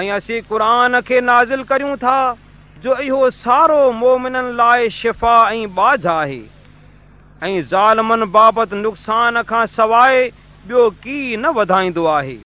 ۽ اسين قر کي نازل ڪريون ٿا جو اهو سارو مومنن لاءِ شفا ۽ باجهه آهي. ۽ ظالمن بابت نقصان کان سواءِ ٻيو ڪه نه وڌائيندو آهي.